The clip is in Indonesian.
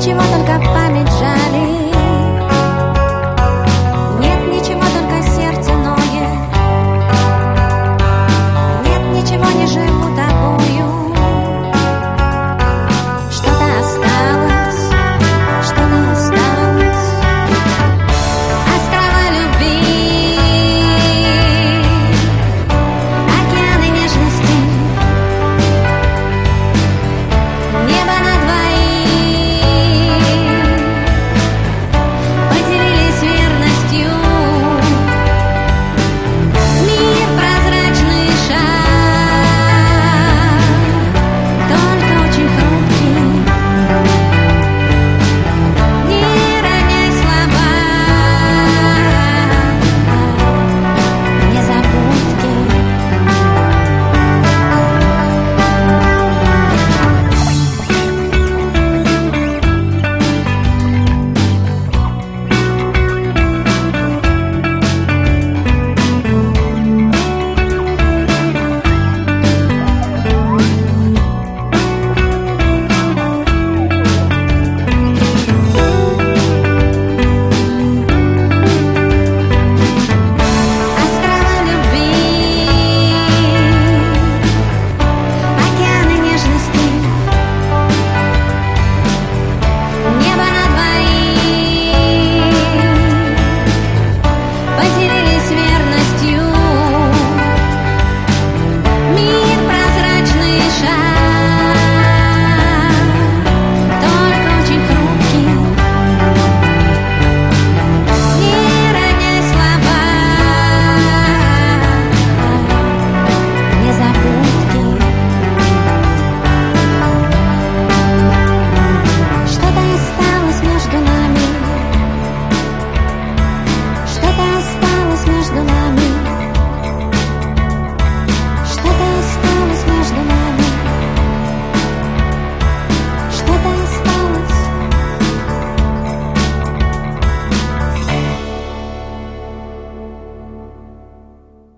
kecamatan kami.